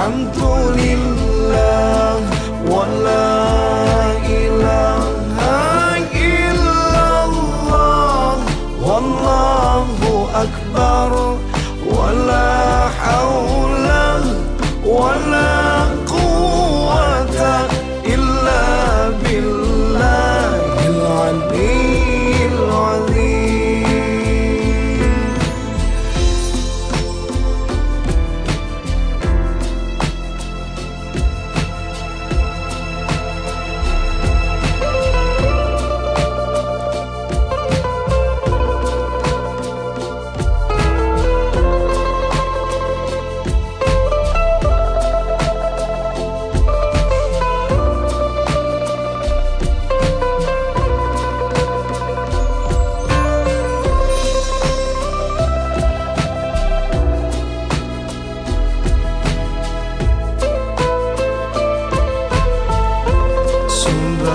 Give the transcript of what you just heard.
والحمد لله